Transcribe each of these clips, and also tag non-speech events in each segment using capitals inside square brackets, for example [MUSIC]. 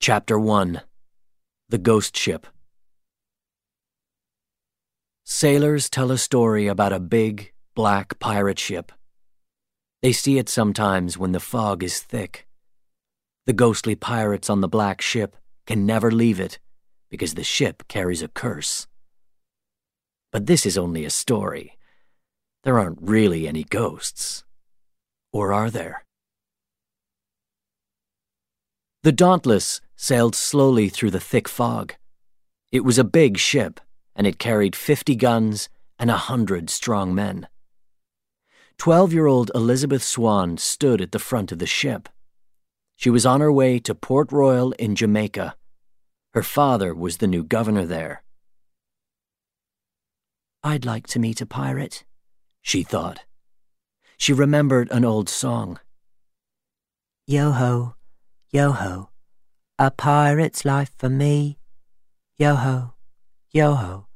Chapter 1 The Ghost Ship Sailors tell a story about a big, black pirate ship. They see it sometimes when the fog is thick. The ghostly pirates on the black ship can never leave it because the ship carries a curse. But this is only a story. There aren't really any ghosts. Or are there? The Dauntless sailed slowly through the thick fog. It was a big ship, and it carried 50 guns and a hundred strong men. Twelve year old Elizabeth Swann stood at the front of the ship. She was on her way to Port Royal in Jamaica. Her father was the new governor there. I'd like to meet a pirate, she thought. She remembered an old song. Yo ho, yo ho, a pirate's life for me. Yo ho, yo ho,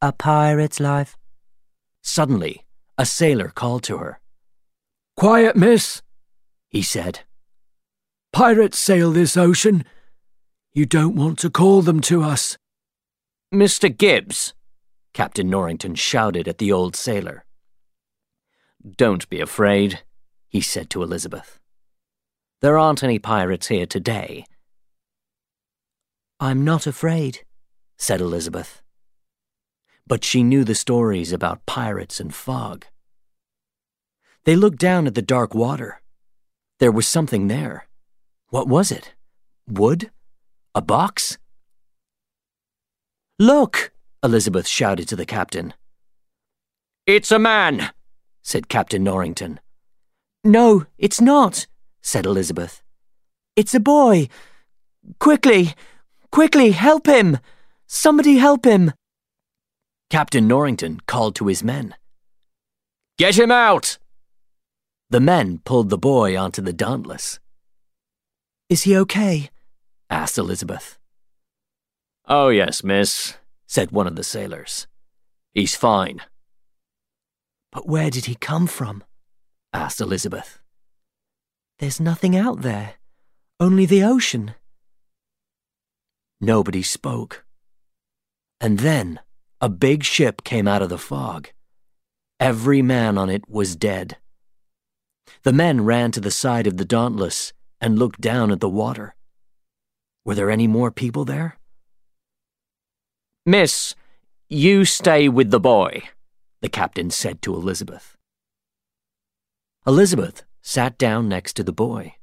a pirate's life. Suddenly, a sailor called to her. Quiet, miss, He said, Pirates sail this ocean. You don't want to call them to us. Mr. Gibbs, Captain Norrington shouted at the old sailor. Don't be afraid, he said to Elizabeth. There aren't any pirates here today. I'm not afraid. said Elizabeth. But she knew the stories about pirates and fog. They looked down at the dark water. There was something there. What was it? Wood? A box? Look! Elizabeth shouted to the captain. It's a man, said Captain Norrington. No, it's not, said Elizabeth. It's a boy. Quickly, quickly, help him! Somebody help him! Captain Norrington called to his men. Get him out! The men pulled the boy onto the Dauntless. Is he okay? asked Elizabeth. Oh, yes, miss, said one of the sailors. He's fine. But where did he come from? asked Elizabeth. There's nothing out there, only the ocean. Nobody spoke. And then a big ship came out of the fog. Every man on it was dead. The men ran to the side of the Dauntless and looked down at the water. Were there any more people there? Miss, you stay with the boy, the captain said to Elizabeth. Elizabeth sat down next to the boy.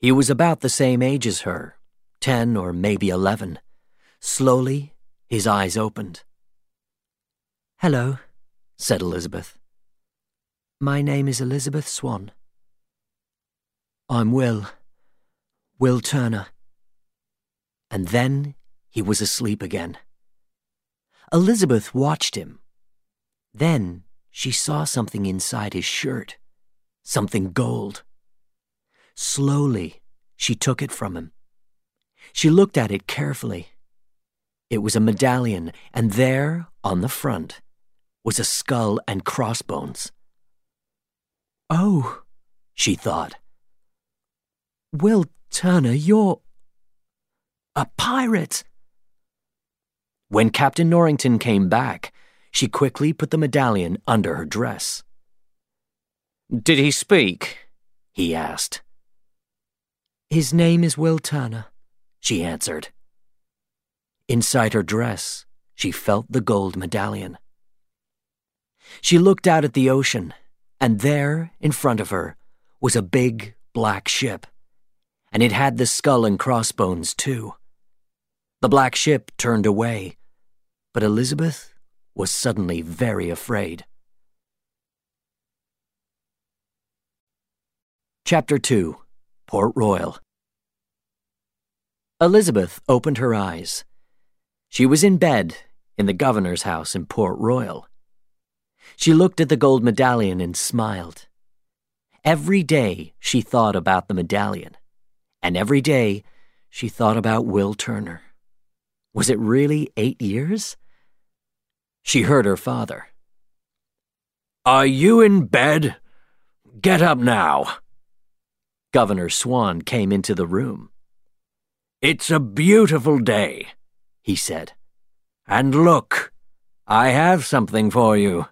He was about the same age as her, ten or maybe eleven. Slowly, his eyes opened. Hello, said Elizabeth. my name is Elizabeth Swann. I'm Will. Will Turner. And then he was asleep again. Elizabeth watched him. Then she saw something inside his shirt, something gold. Slowly, she took it from him. She looked at it carefully. It was a medallion, and there, on the front, was a skull and crossbones. Oh, she thought. Will Turner, you're a pirate. When Captain Norrington came back, she quickly put the medallion under her dress. Did he speak? he asked. His name is Will Turner, she answered. Inside her dress, she felt the gold medallion. She looked out at the ocean, and there, in front of her, was a big black ship. And it had the skull and crossbones, too. The black ship turned away, but Elizabeth was suddenly very afraid. Chapter 2 Port Royal Elizabeth opened her eyes. She was in bed in the governor's house in Port Royal. She looked at the gold medallion and smiled. Every day she thought about the medallion, and every day she thought about Will Turner. Was it really eight years? She heard her father. Are you in bed? Get up now. Governor Swann came into the room. It's a beautiful day, he said. And look, I have something for you.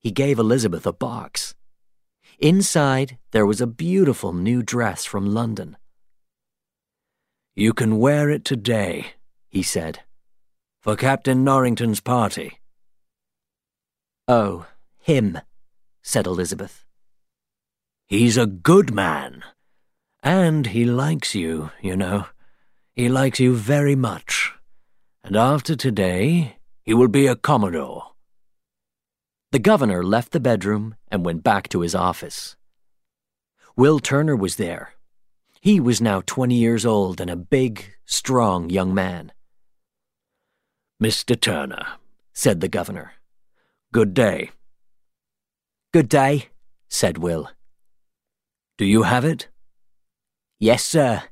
He gave Elizabeth a box. Inside, there was a beautiful new dress from London. You can wear it today, he said, for Captain Norrington's party. Oh, him, said Elizabeth. He's a good man. And he likes you, you know. He likes you very much. And after today, he will be a Commodore. The governor left the bedroom and went back to his office. Will Turner was there. He was now 20 years old and a big, strong young man. Mr. Turner, said the governor, good day. Good day, said Will. Do you have it? Yes, sir.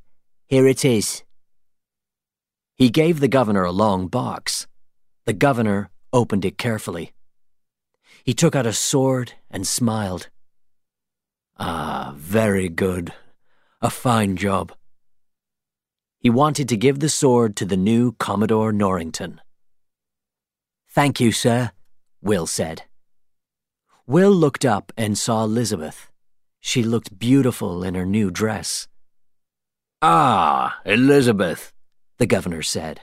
Here it is. He gave the governor a long box. The governor opened it carefully. He took out a sword and smiled. Ah, very good. A fine job. He wanted to give the sword to the new Commodore Norrington. Thank you, sir, Will said. Will looked up and saw Elizabeth. She looked beautiful in her new dress. Ah, Elizabeth, the governor said.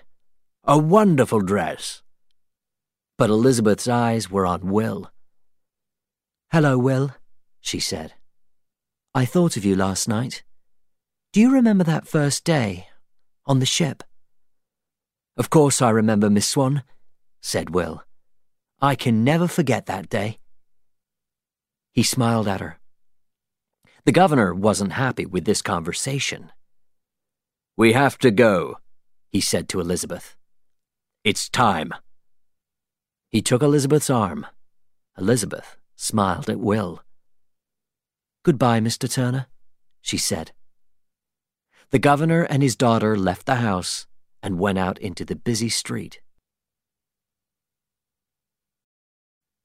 A wonderful dress. But Elizabeth's eyes were on Will. Hello, Will, she said. I thought of you last night. Do you remember that first day on the ship? Of course I remember, Miss Swann, said Will. I can never forget that day. He smiled at her. The governor wasn't happy with this conversation. We have to go, he said to Elizabeth. It's time. He took Elizabeth's arm. Elizabeth smiled at Will. Goodbye, Mr. Turner, she said. The governor and his daughter left the house and went out into the busy street.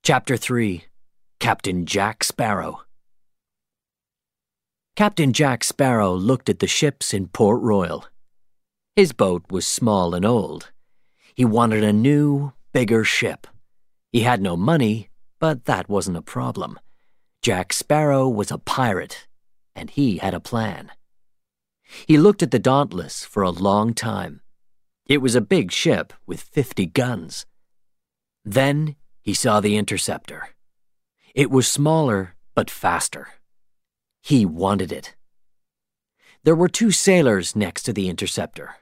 Chapter 3 Captain Jack Sparrow Captain Jack Sparrow looked at the ships in Port Royal. His boat was small and old. He wanted a new, bigger ship. He had no money, but that wasn't a problem. Jack Sparrow was a pirate, and he had a plan. He looked at the Dauntless for a long time. It was a big ship with 50 guns. Then he saw the Interceptor. It was smaller, but faster. He wanted it. There were two sailors next to the Interceptor.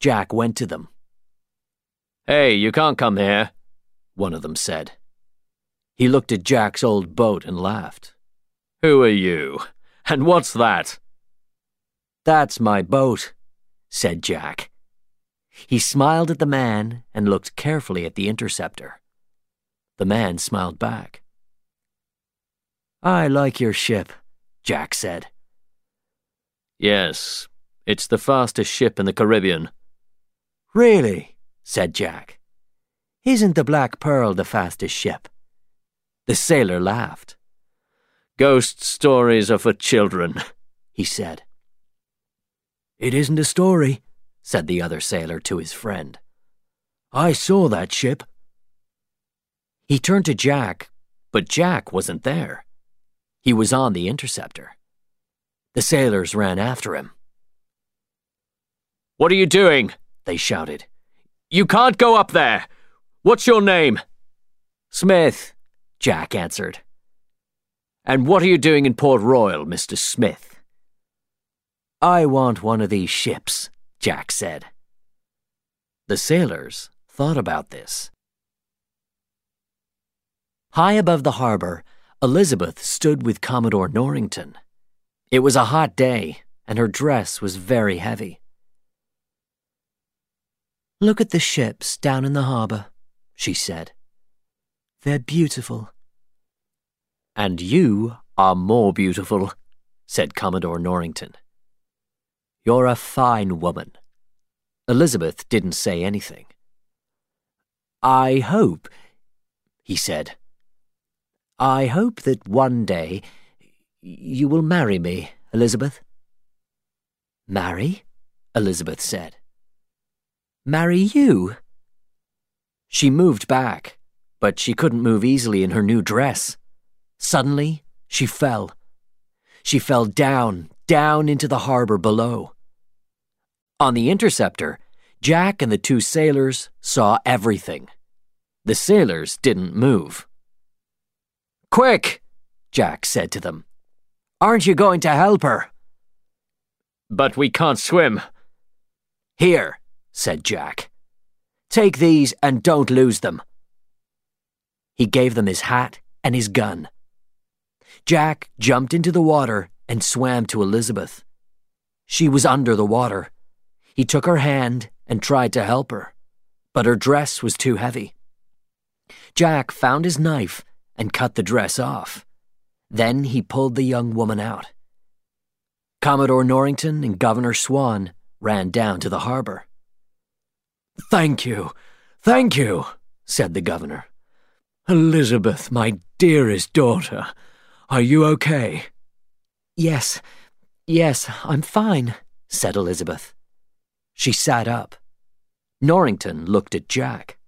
Jack went to them. Hey, you can't come here, one of them said. He looked at Jack's old boat and laughed. Who are you? And what's that? That's my boat, said Jack. He smiled at the man and looked carefully at the interceptor. The man smiled back. I like your ship, Jack said. Yes, it's the fastest ship in the Caribbean. Really? said Jack. Isn't the Black Pearl the fastest ship? The sailor laughed. Ghost stories are for children, [LAUGHS] he said. It isn't a story, said the other sailor to his friend. I saw that ship. He turned to Jack, but Jack wasn't there. He was on the interceptor. The sailors ran after him. What are you doing? They shouted. You can't go up there. What's your name? Smith, Jack answered. And what are you doing in Port Royal, Mr. Smith? I want one of these ships, Jack said. The sailors thought about this. High above the harbor, Elizabeth stood with Commodore Norrington. It was a hot day, and her dress was very heavy. Look at the ships down in the harbor, she said. They're beautiful. And you are more beautiful, said Commodore Norrington. You're a fine woman. Elizabeth didn't say anything. I hope, he said. I hope that one day you will marry me, Elizabeth. Marry? Elizabeth said. Marry you? She moved back, but she couldn't move easily in her new dress. Suddenly, she fell. She fell down, down into the harbor below. On the interceptor, Jack and the two sailors saw everything. The sailors didn't move. Quick, Jack said to them. Aren't you going to help her? But we can't swim. Here, said Jack. Take these and don't lose them. He gave them his hat and his gun. Jack jumped into the water and swam to Elizabeth. She was under the water. He took her hand and tried to help her, but her dress was too heavy. Jack found his knife and cut the dress off. Then he pulled the young woman out. Commodore Norrington and Governor Swann ran down to the harbor. Thank you, thank you, said the governor. Elizabeth, my dearest daughter, are you okay? Yes, yes, I'm fine, said Elizabeth. She sat up. Norrington looked at Jack.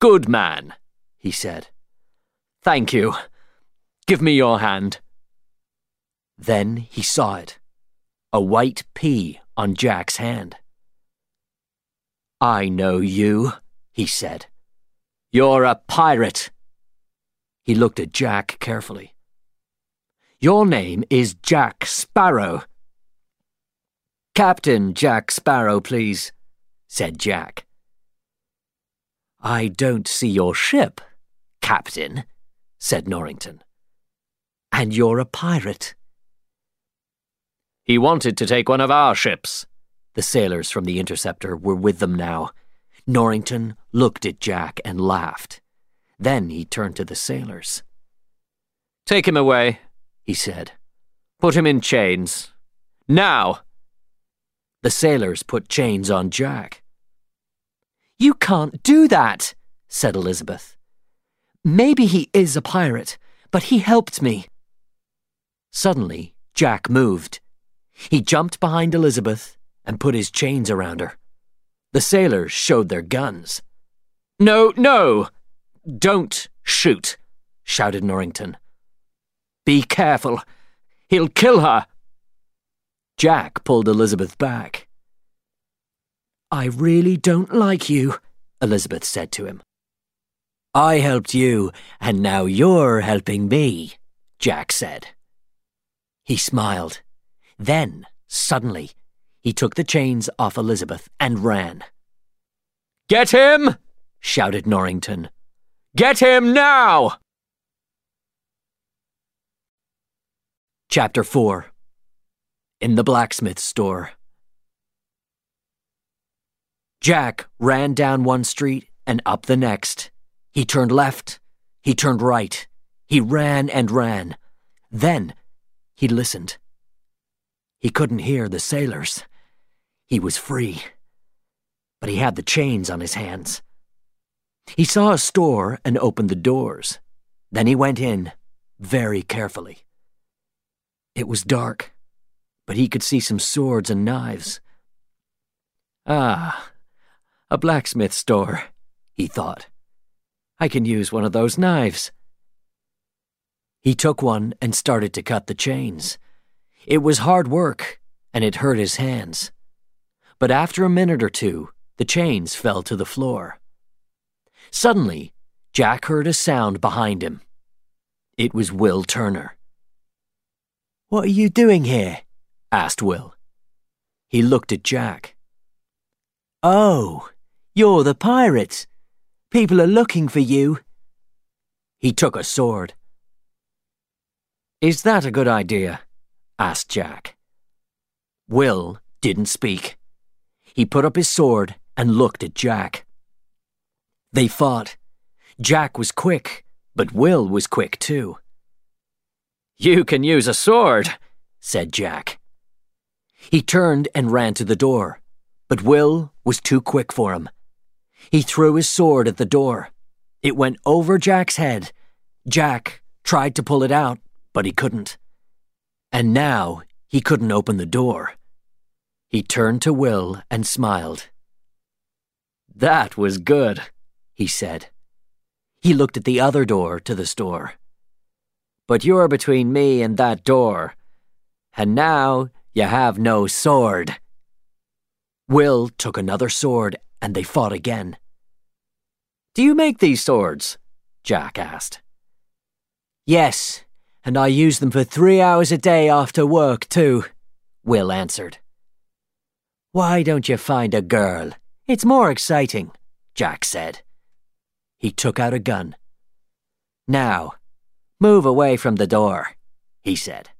Good man, he said. Thank you. Give me your hand. Then he saw it a white P on Jack's hand. I know you, he said. You're a pirate. He looked at Jack carefully. Your name is Jack Sparrow. Captain Jack Sparrow, please, said Jack. I don't see your ship, Captain, said Norrington. And you're a pirate. He wanted to take one of our ships. The sailors from the Interceptor were with them now. Norrington looked at Jack and laughed. Then he turned to the sailors. Take him away, he said. Put him in chains. Now! The sailors put chains on Jack. You can't do that, said Elizabeth. Maybe he is a pirate, but he helped me. Suddenly, Jack moved. He jumped behind Elizabeth and put his chains around her. The sailors showed their guns. No, no! Don't shoot, shouted Norrington. Be careful. He'll kill her. Jack pulled Elizabeth back. I really don't like you, Elizabeth said to him. I helped you, and now you're helping me, Jack said. He smiled. Then, suddenly, he took the chains off Elizabeth and ran. Get him! shouted Norrington. Get him now! Chapter 4 In the Blacksmith Store Jack ran down one street and up the next. He turned left. He turned right. He ran and ran. Then he listened. He couldn't hear the sailors. He was free. But he had the chains on his hands. He saw a store and opened the doors. Then he went in, very carefully. It was dark, but he could see some swords and knives. Ah, a blacksmith store, he thought. I can use one of those knives. He took one and started to cut the chains. It was hard work, and it hurt his hands. But after a minute or two, the chains fell to the floor. Suddenly, Jack heard a sound behind him. It was Will Turner. What are you doing here? asked Will. He looked at Jack. Oh, you're the pirates. People are looking for you. He took a sword. Is that a good idea? asked Jack. Will didn't speak. He put up his sword and looked at Jack. They fought. Jack was quick, but Will was quick too. You can use a sword, said Jack. He turned and ran to the door, but Will was too quick for him. He threw his sword at the door. It went over Jack's head. Jack tried to pull it out, but he couldn't. And now he couldn't open the door. He turned to Will and smiled. That was good, he said. He looked at the other door to the store. But you're between me and that door, and now you have no sword. Will took another sword and they fought again. Do you make these swords? Jack asked. Yes, and I use them for three hours a day after work, too, Will answered. Why don't you find a girl? It's more exciting, Jack said. He took out a gun. Now, move away from the door, he said.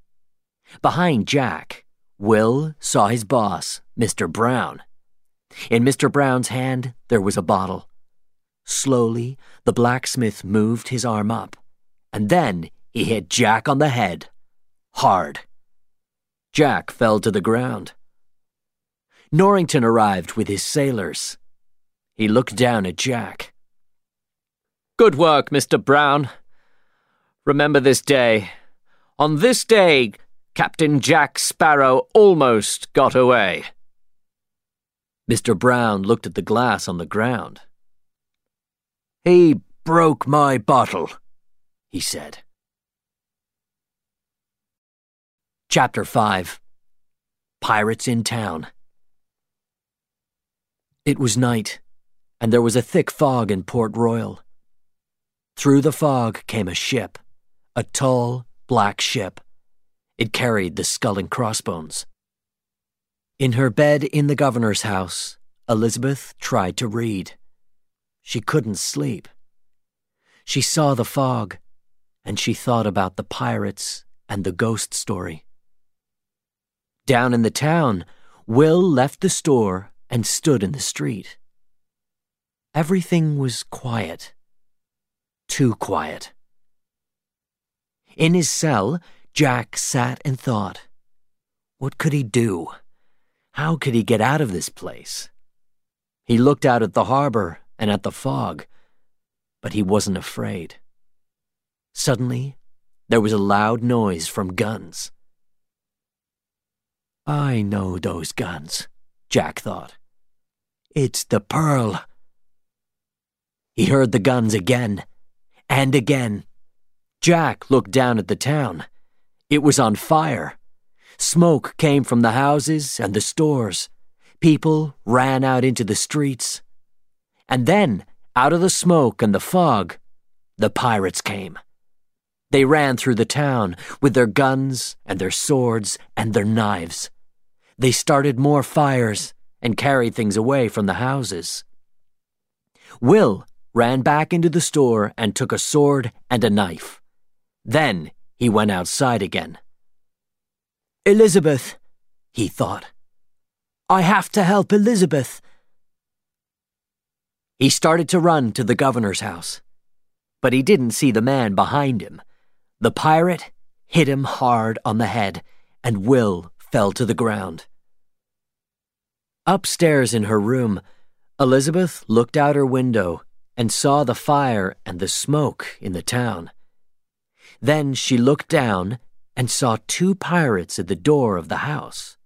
Behind Jack, Will saw his boss, Mr. Brown. In Mr. Brown's hand, there was a bottle. Slowly, the blacksmith moved his arm up, and then he hit Jack on the head. Hard. Jack fell to the ground. Norrington arrived with his sailors. He looked down at Jack. Good work, Mr. Brown. Remember this day. On this day, Captain Jack Sparrow almost got away. Mr. Brown looked at the glass on the ground. He broke my bottle, he said. Chapter 5 Pirates in Town It was night, and there was a thick fog in Port Royal. Through the fog came a ship, a tall, black ship. It carried the skull and crossbones. In her bed in the governor's house, Elizabeth tried to read. She couldn't sleep. She saw the fog, and she thought about the pirates and the ghost story. Down in the town, Will left the store and stood in the street. Everything was quiet. Too quiet. In his cell, Jack sat and thought. What could he do? How could he get out of this place? He looked out at the harbor and at the fog, but he wasn't afraid. Suddenly, there was a loud noise from guns. I know those guns, Jack thought. It's the Pearl. He heard the guns again and again. Jack looked down at the town. It was on fire. Smoke came from the houses and the stores. People ran out into the streets. And then, out of the smoke and the fog, the pirates came. They ran through the town with their guns and their swords and their knives. They started more fires and carried things away from the houses. Will ran back into the store and took a sword and a knife. Then he went outside again. Elizabeth, he thought. I have to help Elizabeth. He started to run to the governor's house, but he didn't see the man behind him. The pirate hit him hard on the head, and Will fell to the ground. Upstairs in her room, Elizabeth looked out her window and saw the fire and the smoke in the town. Then she looked down and saw two pirates at the door of the house.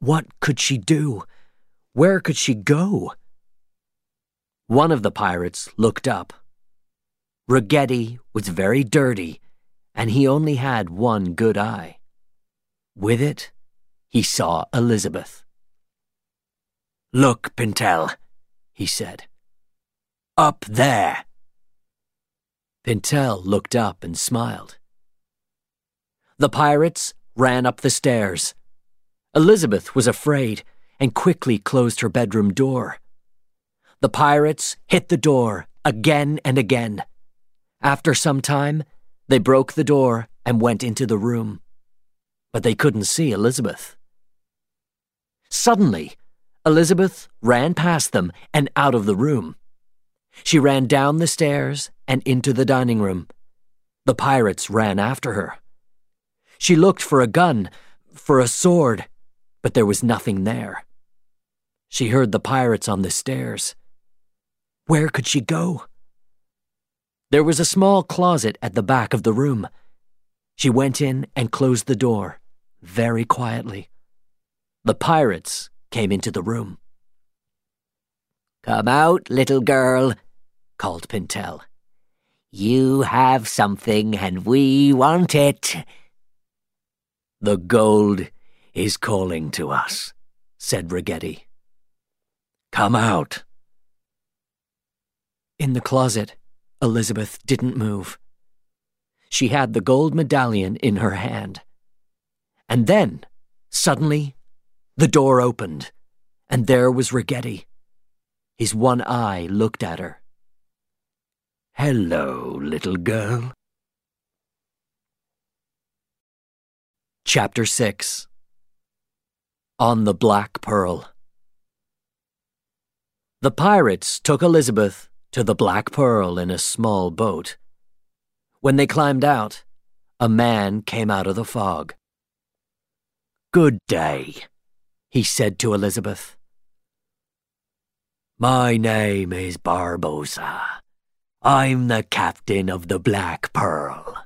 What could she do? Where could she go? One of the pirates looked up. Ragetti was very dirty and he only had one good eye. With it, he saw Elizabeth. Look, Pintel, he said. Up there. Pintel looked up and smiled. The pirates ran up the stairs. Elizabeth was afraid and quickly closed her bedroom door. The pirates hit the door again and again. After some time, they broke the door and went into the room. But they couldn't see Elizabeth. Suddenly, Elizabeth ran past them and out of the room. She ran down the stairs and into the dining room. The pirates ran after her. She looked for a gun, for a sword, but there was nothing there. She heard the pirates on the stairs. Where could she go? There was a small closet at the back of the room. She went in and closed the door, very quietly. The pirates came into the room. Come out, little girl, called Pintel. You have something and we want it. The gold is calling to us, said Ragetti. Come out. In the closet, Elizabeth didn't move. She had the gold medallion in her hand. And then, suddenly, the door opened, and there was Ragetti. His one eye looked at her. Hello, little girl. Chapter 6 On the Black Pearl The pirates took Elizabeth to the Black Pearl in a small boat. When they climbed out, a man came out of the fog. Good day, he said to Elizabeth. My name is Barbossa. I'm the captain of the Black Pearl.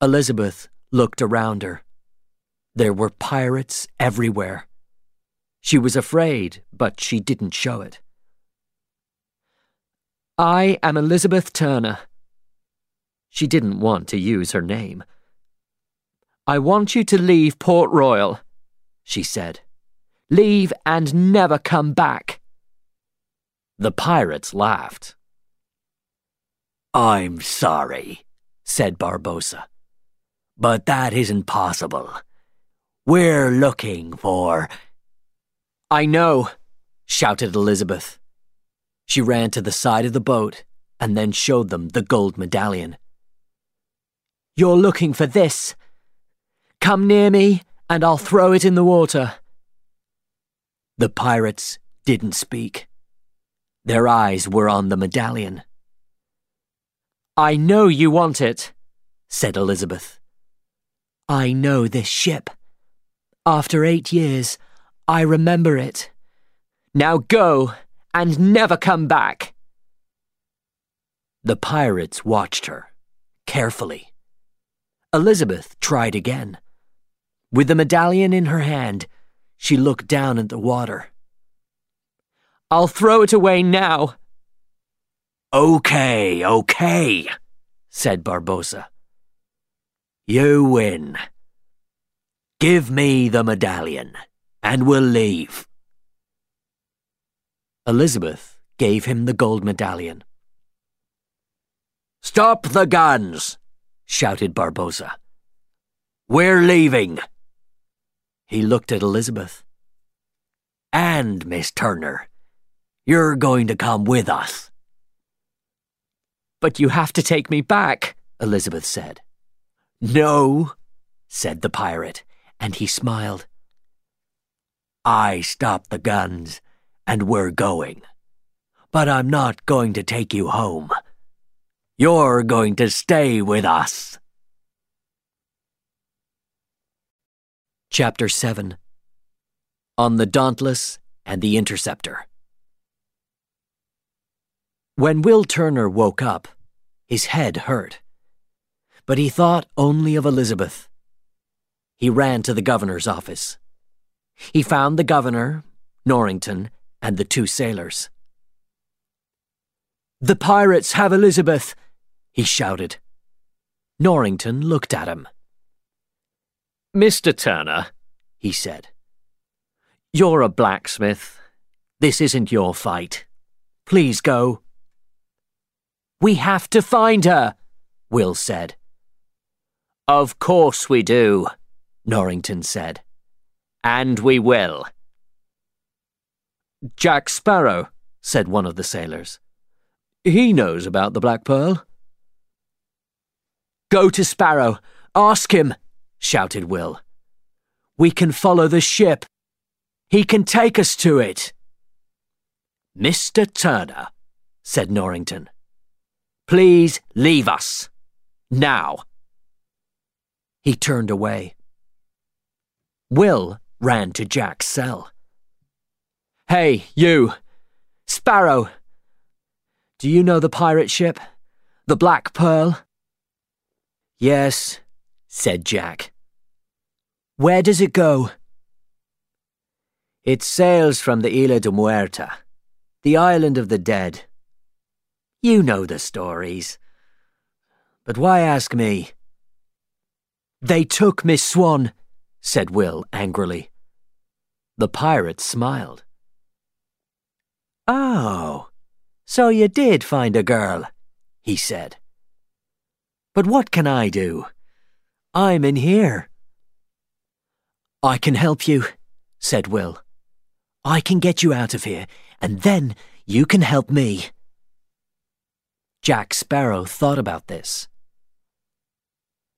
Elizabeth looked around her. There were pirates everywhere. She was afraid, but she didn't show it. I am Elizabeth Turner. She didn't want to use her name. I want you to leave Port Royal, she said. Leave and never come back. The pirates laughed. I'm sorry, said Barbossa. But that isn't possible. We're looking for. I know, shouted Elizabeth. She ran to the side of the boat and then showed them the gold medallion. You're looking for this. Come near me, and I'll throw it in the water. The pirates didn't speak. Their eyes were on the medallion. I know you want it, said Elizabeth. I know this ship. After eight years, I remember it. Now go and never come back. The pirates watched her, carefully. Elizabeth tried again. With the medallion in her hand, she looked down at the water. I'll throw it away now. Okay, okay, said Barbossa. You win. Give me the medallion, and we'll leave. Elizabeth gave him the gold medallion. Stop the guns, shouted Barbossa. We're leaving. He looked at Elizabeth. And, Miss Turner, you're going to come with us. But you have to take me back, Elizabeth said. No, said the pirate, and he smiled. I stopped the guns, and we're going. But I'm not going to take you home. You're going to stay with us. Chapter 7 On the Dauntless and the Interceptor. When Will Turner woke up, his head hurt. But he thought only of Elizabeth. He ran to the governor's office. He found the governor, Norrington, and the two sailors. The pirates have Elizabeth, he shouted. Norrington looked at him. Mr. Turner, he said, you're a blacksmith. This isn't your fight. Please go. We have to find her, Will said. Of course we do, Norrington said. And we will. Jack Sparrow, said one of the sailors. He knows about the Black Pearl. Go to Sparrow. Ask him, shouted Will. We can follow the ship. He can take us to it. Mr. Turner, said Norrington. Please leave us. Now. He turned away. Will ran to Jack's cell. Hey, you! Sparrow! Do you know the pirate ship? The Black Pearl? Yes, said Jack. Where does it go? It sails from the Isla de Muerta, the island of the dead. You know the stories. But why ask me? They took Miss Swann, said Will angrily. The pirate smiled. Oh, so you did find a girl, he said. But what can I do? I'm in here. I can help you, said Will. I can get you out of here, and then you can help me. Jack Sparrow thought about this.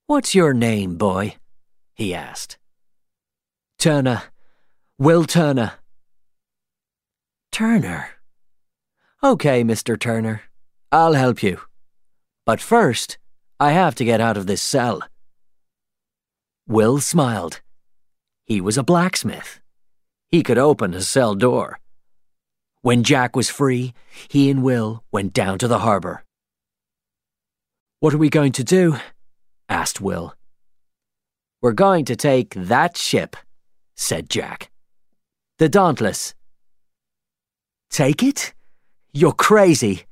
What's your name, boy? he asked. Turner. Will Turner. Turner. Okay, Mr. Turner. I'll help you. But first, I have to get out of this cell. Will smiled. He was a blacksmith. He could open a cell door. When Jack was free, he and Will went down to the harbor. What are we going to do? Asked Will. We're going to take that ship, said Jack. The Dauntless. Take it? You're crazy.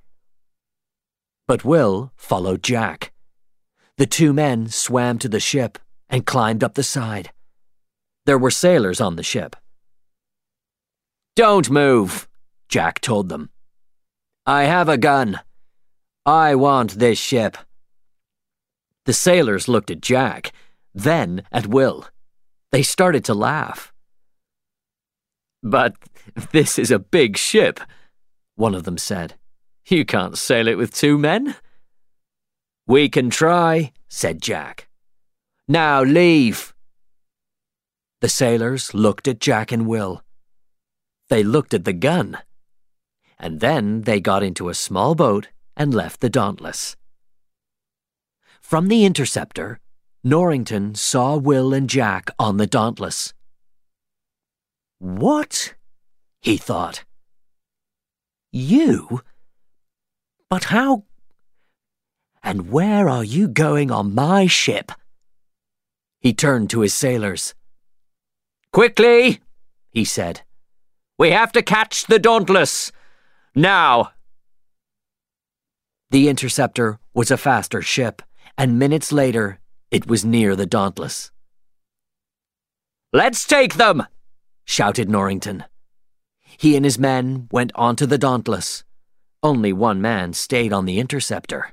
But Will followed Jack. The two men swam to the ship and climbed up the side. There were sailors on the ship. Don't move, Jack told them. I have a gun. I want this ship. The sailors looked at Jack, then at Will. They started to laugh. But this is a big ship, one of them said. You can't sail it with two men. We can try, said Jack. Now leave. The sailors looked at Jack and Will. They looked at the gun. And then they got into a small boat and left the Dauntless. From the interceptor, Norrington saw Will and Jack on the Dauntless. What? he thought. You? But how? And where are you going on my ship? He turned to his sailors. Quickly, he said. We have to catch the Dauntless. Now. The Interceptor was a faster ship, and minutes later, it was near the Dauntless. Let's take them! shouted Norrington. He and his men went onto the Dauntless. Only one man stayed on the interceptor.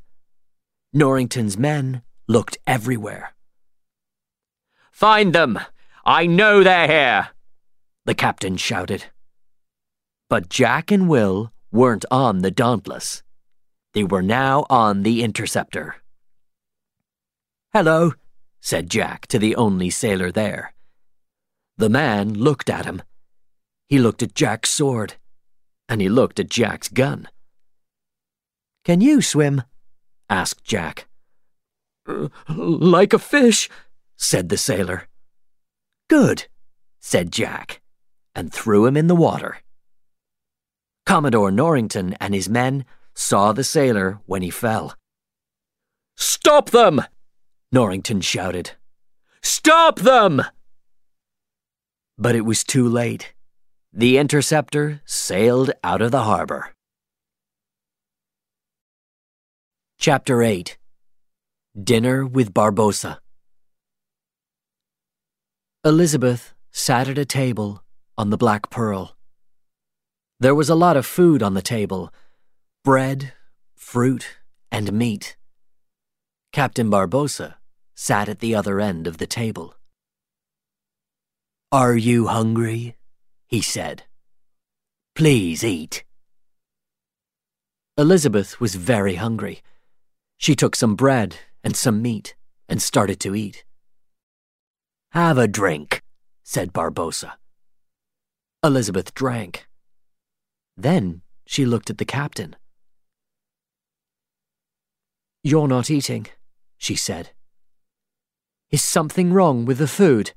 Norrington's men looked everywhere. Find them! I know they're here! The captain shouted. But Jack and Will weren't on the Dauntless. They were now on the interceptor. Hello, said Jack to the only sailor there. The man looked at him. He looked at Jack's sword, and he looked at Jack's gun. Can you swim? asked Jack. Like a fish, said the sailor. Good, said Jack, and threw him in the water. Commodore Norrington and his men saw the sailor when he fell. Stop them! Norrington shouted. Stop them! But it was too late. The interceptor sailed out of the harbor. Chapter 8 Dinner with Barbossa. Elizabeth sat at a table on the Black Pearl. There was a lot of food on the table bread, fruit, and meat. Captain Barbossa sat at the other end of the table. Are you hungry? he said. Please eat. Elizabeth was very hungry. She took some bread and some meat and started to eat. Have a drink, said Barbossa. Elizabeth drank. Then she looked at the captain. You're not eating, she said. Is something wrong with the food?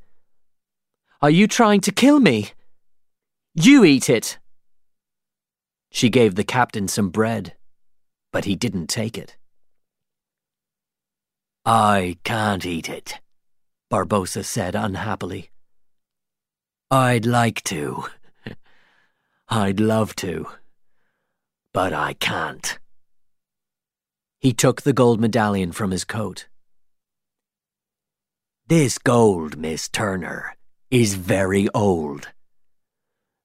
Are you trying to kill me? You eat it! She gave the captain some bread, but he didn't take it. I can't eat it, Barbossa said unhappily. I'd like to, [LAUGHS] I'd love to, but I can't. He took the gold medallion from his coat. This gold, Miss Turner, is very old.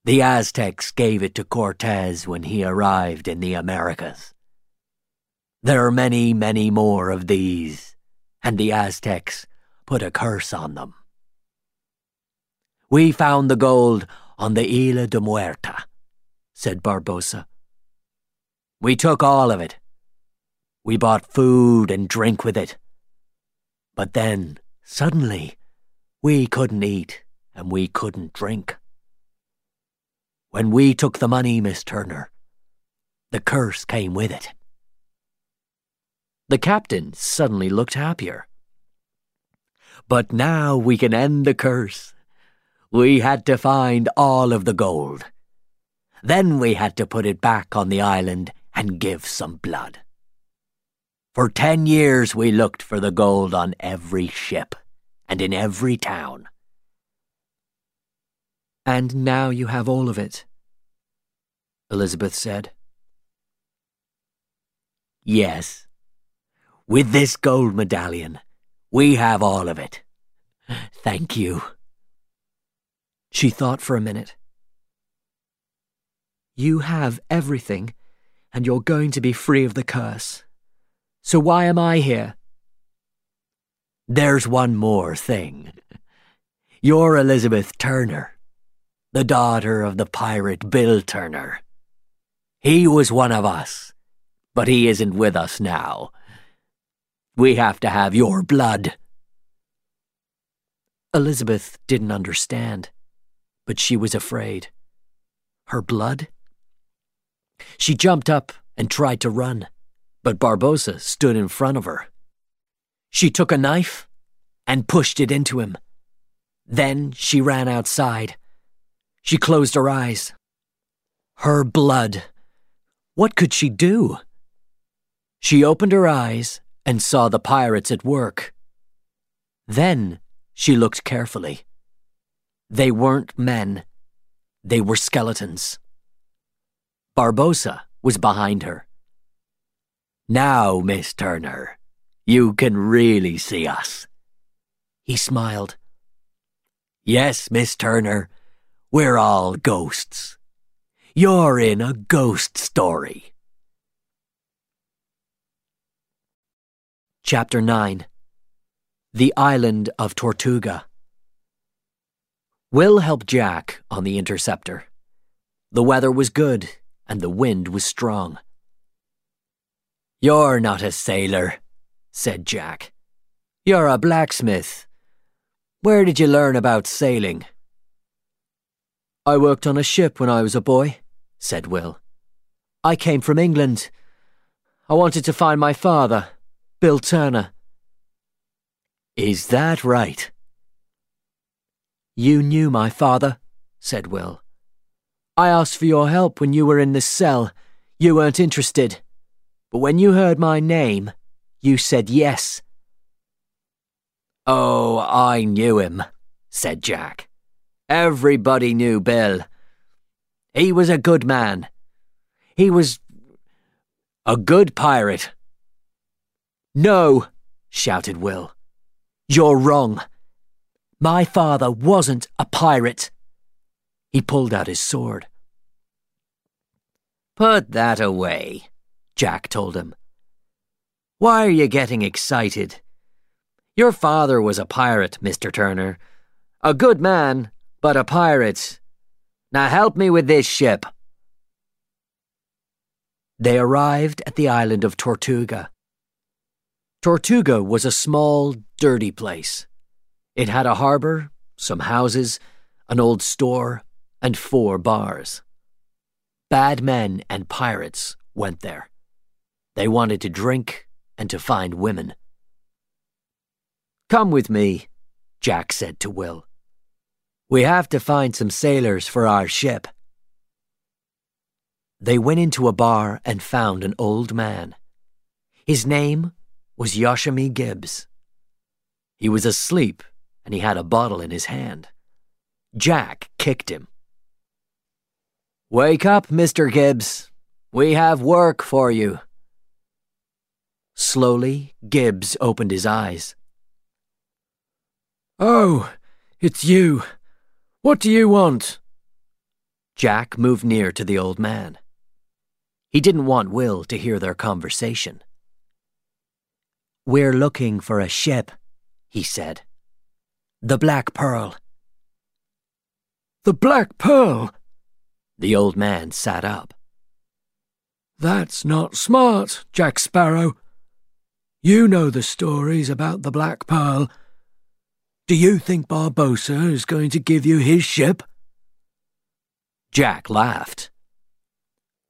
The Aztecs gave it to Cortez when he arrived in the Americas. There are many, many more of these, and the Aztecs put a curse on them. We found the gold on the Isla de Muerta, said Barbossa. We took all of it. We bought food and drink with it. But then, suddenly, we couldn't eat and we couldn't drink. When we took the money, Miss Turner, the curse came with it. The captain suddenly looked happier. But now we can end the curse. We had to find all of the gold. Then we had to put it back on the island and give some blood. For ten years we looked for the gold on every ship and in every town. And now you have all of it, Elizabeth said. Yes, with this gold medallion, we have all of it. Thank you. She thought for a minute. You have everything, and you're going to be free of the curse. So why am I here? There's one more thing. You're Elizabeth Turner, the daughter of the pirate Bill Turner. He was one of us, but he isn't with us now. We have to have your blood. Elizabeth didn't understand, but she was afraid. Her blood? She jumped up and tried to run, but Barbossa stood in front of her. She took a knife and pushed it into him. Then she ran outside. She closed her eyes. Her blood. What could she do? She opened her eyes and saw the pirates at work. Then she looked carefully. They weren't men, they were skeletons. Barbossa was behind her. Now, Miss Turner, you can really see us. He smiled. Yes, Miss Turner, we're all ghosts. You're in a ghost story. Chapter 9 The Island of Tortuga. Will helped Jack on the interceptor. The weather was good and the wind was strong. You're not a sailor, said Jack. You're a blacksmith. Where did you learn about sailing? I worked on a ship when I was a boy, said Will. I came from England. I wanted to find my father. Bill Turner. Is that right? You knew my father, said Will. I asked for your help when you were in this cell. You weren't interested. But when you heard my name, you said yes. Oh, I knew him, said Jack. Everybody knew Bill. He was a good man. He was a good pirate. No, shouted Will. You're wrong. My father wasn't a pirate. He pulled out his sword. Put that away, Jack told him. Why are you getting excited? Your father was a pirate, Mr. Turner. A good man, but a pirate. Now help me with this ship. They arrived at the island of Tortuga. Tortuga was a small, dirty place. It had a harbor, some houses, an old store, and four bars. Bad men and pirates went there. They wanted to drink and to find women. Come with me, Jack said to Will. We have to find some sailors for our ship. They went into a bar and found an old man. His name was Joshamee Gibbs. He was asleep and he had a bottle in his hand. Jack kicked him. Wake up, Mr. Gibbs. We have work for you. Slowly, Gibbs opened his eyes. Oh, it's you. What do you want? Jack moved near to the old man. He didn't want Will to hear their conversation. We're looking for a ship, he said. The Black Pearl. The Black Pearl? The old man sat up. That's not smart, Jack Sparrow. You know the stories about the Black Pearl. Do you think Barbossa is going to give you his ship? Jack laughed.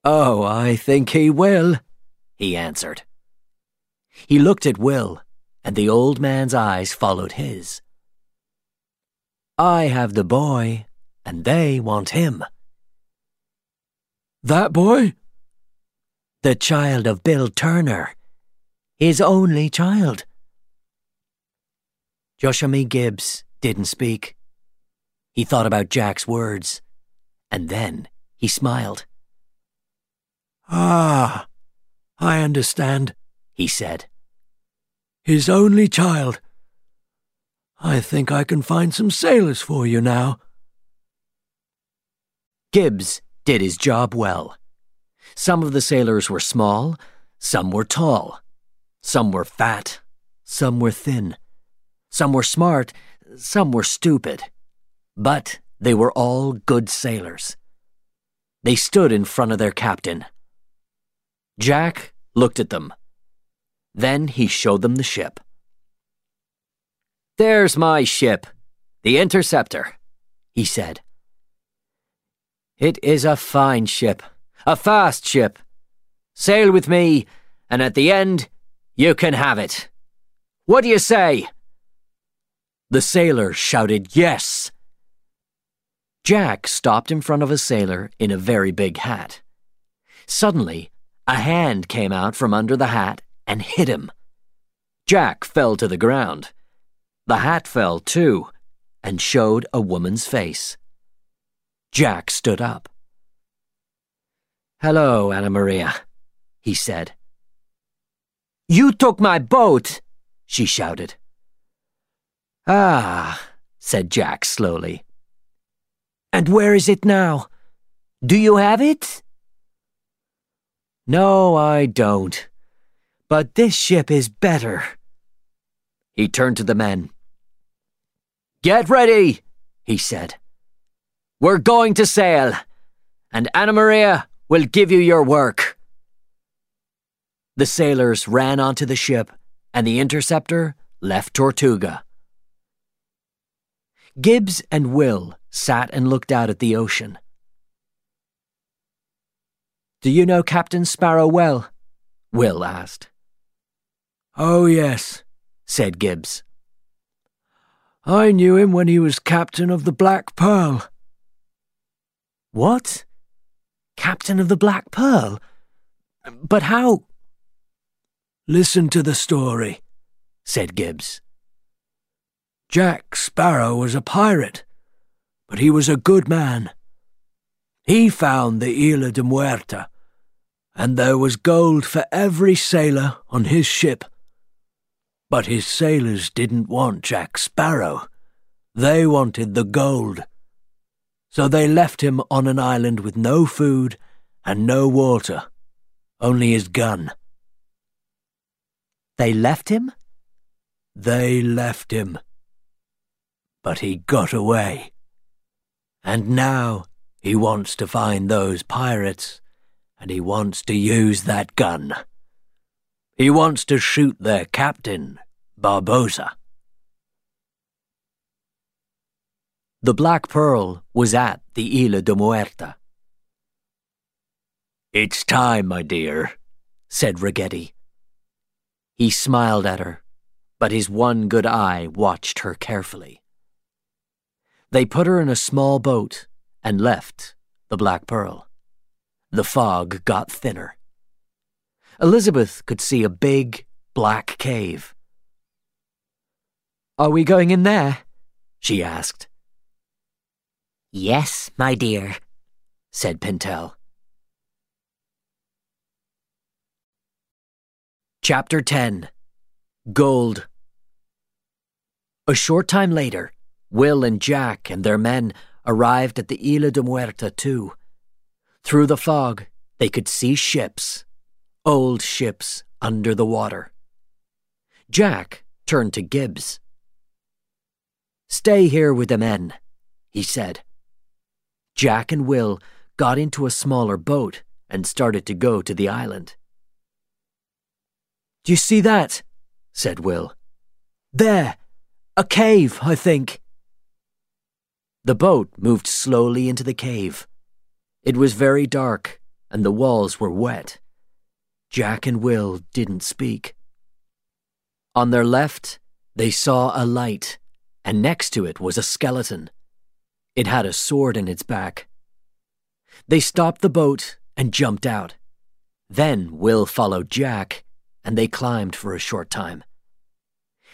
Oh, I think he will, he answered. He looked at Will, and the old man's eyes followed his. I have the boy, and they want him. That boy? The child of Bill Turner. His only child. Joshua Gibbs didn't speak. He thought about Jack's words, and then he smiled. Ah, I understand, he said. His only child. I think I can find some sailors for you now. Gibbs did his job well. Some of the sailors were small, some were tall, some were fat, some were thin, some were smart, some were stupid. But they were all good sailors. They stood in front of their captain. Jack looked at them. Then he showed them the ship. There's my ship, the Interceptor, he said. It is a fine ship, a fast ship. Sail with me, and at the end, you can have it. What do you say? The sailor shouted yes. Jack stopped in front of a sailor in a very big hat. Suddenly, a hand came out from under the hat and hit him. Jack fell to the ground. The hat fell too and showed a woman's face. Jack stood up. Hello, Anna Maria, he said. You took my boat, she shouted. Ah, said Jack slowly. And where is it now? Do you have it? No, I don't. But this ship is better. He turned to the men. Get ready, he said. We're going to sail, and Anna Maria will give you your work. The sailors ran onto the ship, and the interceptor left Tortuga. Gibbs and Will sat and looked out at the ocean. Do you know Captain Sparrow well? Will asked. Oh, yes, said Gibbs. I knew him when he was captain of the Black Pearl. What? Captain of the Black Pearl? But how? Listen to the story, said Gibbs. Jack Sparrow was a pirate, but he was a good man. He found the Isla de Muerta, and there was gold for every sailor on his ship. But his sailors didn't want Jack Sparrow. They wanted the gold. So they left him on an island with no food and no water, only his gun. They left him? They left him. But he got away. And now he wants to find those pirates, and he wants to use that gun. He wants to shoot their captain, Barbossa. The Black Pearl was at the Isla de Muerta. It's time, my dear, said Ragetti. He smiled at her, but his one good eye watched her carefully. They put her in a small boat and left the Black Pearl. The fog got thinner. Elizabeth could see a big, black cave. Are we going in there? she asked. Yes, my dear, said Pintel. Chapter 10 Gold A short time later, Will and Jack and their men arrived at the Isla de Muerta too. Through the fog, they could see ships, old ships under the water. Jack turned to Gibbs. Stay here with the men, he said. Jack and Will got into a smaller boat and started to go to the island. Do you see that? said Will. There! A cave, I think. The boat moved slowly into the cave. It was very dark, and the walls were wet. Jack and Will didn't speak. On their left, they saw a light, and next to it was a skeleton. It had a sword in its back. They stopped the boat and jumped out. Then Will followed Jack, and they climbed for a short time.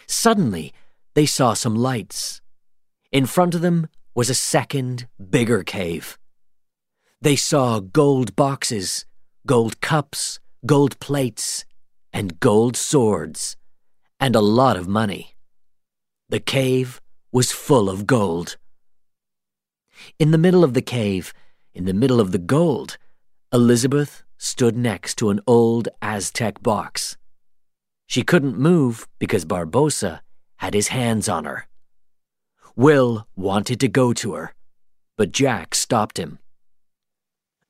Suddenly, they saw some lights. In front of them was a second, bigger cave. They saw gold boxes, gold cups, gold plates, and gold swords, and a lot of money. The cave was full of gold. In the middle of the cave, in the middle of the gold, Elizabeth stood next to an old Aztec box. She couldn't move because Barbossa had his hands on her. Will wanted to go to her, but Jack stopped him.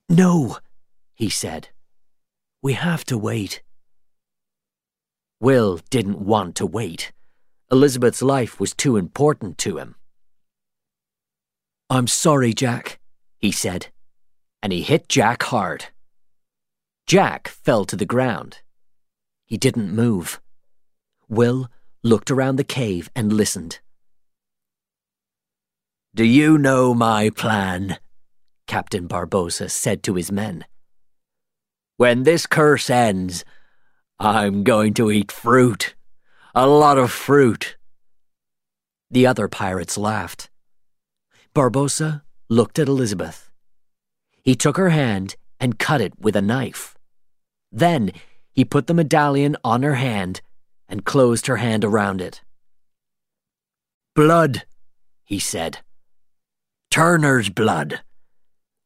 No, he said. We have to wait. Will didn't want to wait. Elizabeth's life was too important to him. I'm sorry, Jack, he said, and he hit Jack hard. Jack fell to the ground. He didn't move. Will looked around the cave and listened. Do you know my plan? Captain Barbossa said to his men. When this curse ends, I'm going to eat fruit. A lot of fruit. The other pirates laughed. Barbossa looked at Elizabeth. He took her hand and cut it with a knife. Then he put the medallion on her hand and closed her hand around it. Blood, he said. Turner's blood.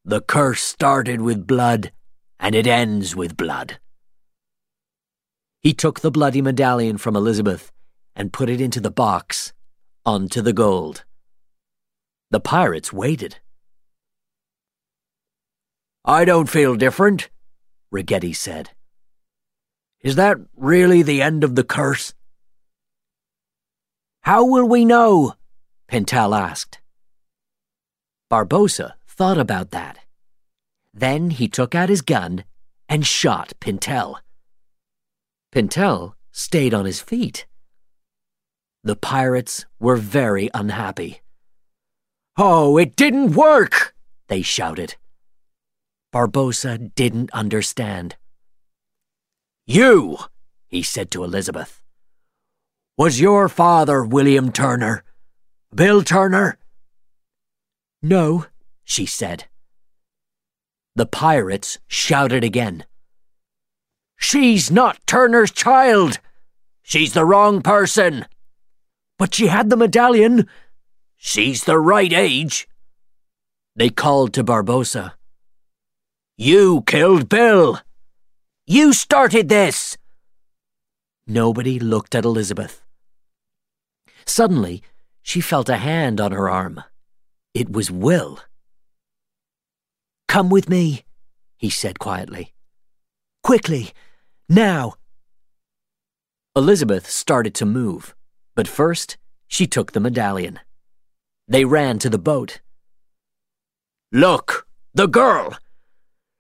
The curse started with blood, and it ends with blood. He took the bloody medallion from Elizabeth and put it into the box, onto the gold. The pirates waited. I don't feel different, Ragetti said. Is that really the end of the curse? How will we know? Pintel asked. Barbossa thought about that. Then he took out his gun and shot Pintel. Pintel stayed on his feet. The pirates were very unhappy. Oh, it didn't work! They shouted. Barbossa didn't understand. You, he said to Elizabeth. Was your father William Turner? Bill Turner? No, she said. The pirates shouted again. She's not Turner's child! She's the wrong person! But she had the medallion! She's the right age! They called to Barbossa. You killed Bill! You started this! Nobody looked at Elizabeth. Suddenly, she felt a hand on her arm. It was Will. Come with me, he said quietly. Quickly, now. Elizabeth started to move, but first she took the medallion. They ran to the boat. Look, the girl!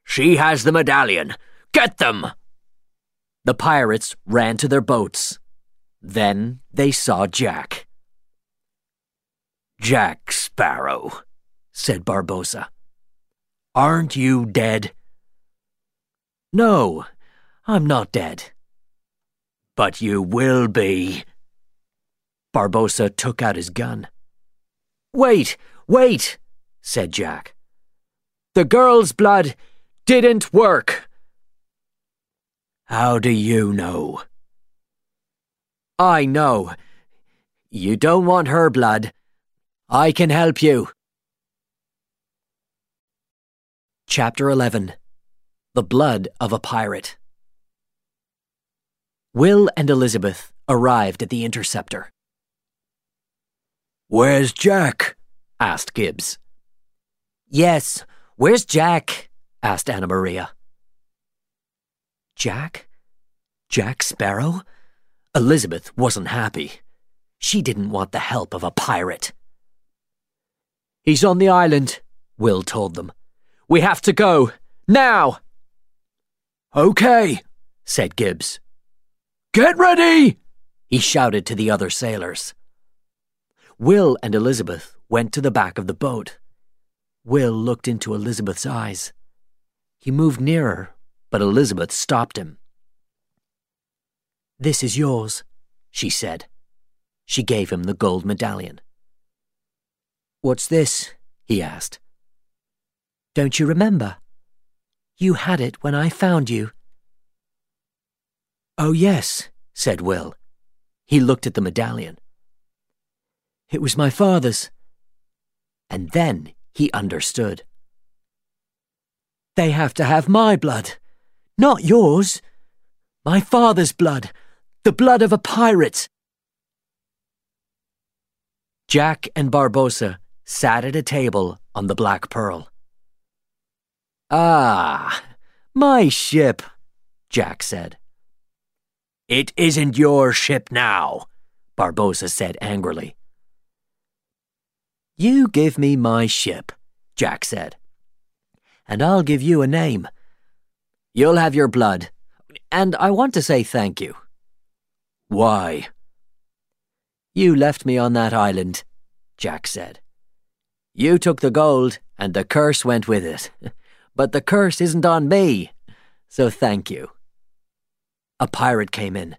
She has the medallion. Get them! The pirates ran to their boats. Then they saw Jack. Jack Sparrow, said Barbossa. Aren't you dead? No, I'm not dead. But you will be. Barbossa took out his gun. Wait, wait, said Jack. The girl's blood didn't work. How do you know? I know. You don't want her blood. I can help you. Chapter 11 The Blood of a Pirate. Will and Elizabeth arrived at the interceptor. Where's Jack? asked Gibbs. Yes, where's Jack? Asked Anna Maria. Jack? Jack Sparrow? Elizabeth wasn't happy. She didn't want the help of a pirate. He's on the island, Will told them. We have to go. Now! Okay, said Gibbs. Get ready! He shouted to the other sailors. Will and Elizabeth went to the back of the boat. Will looked into Elizabeth's eyes. He moved nearer, but Elizabeth stopped him. This is yours, she said. She gave him the gold medallion. What's this? he asked. Don't you remember? You had it when I found you. Oh, yes, said Will. He looked at the medallion. It was my father's. And then he understood. They have to have my blood, not yours. My father's blood, the blood of a pirate. Jack and Barbossa sat at a table on the Black Pearl. Ah, my ship, Jack said. It isn't your ship now, Barbossa said angrily. You give me my ship, Jack said, and I'll give you a name. You'll have your blood, and I want to say thank you. Why? You left me on that island, Jack said. You took the gold, and the curse went with it. [LAUGHS] But the curse isn't on me, so thank you. A pirate came in.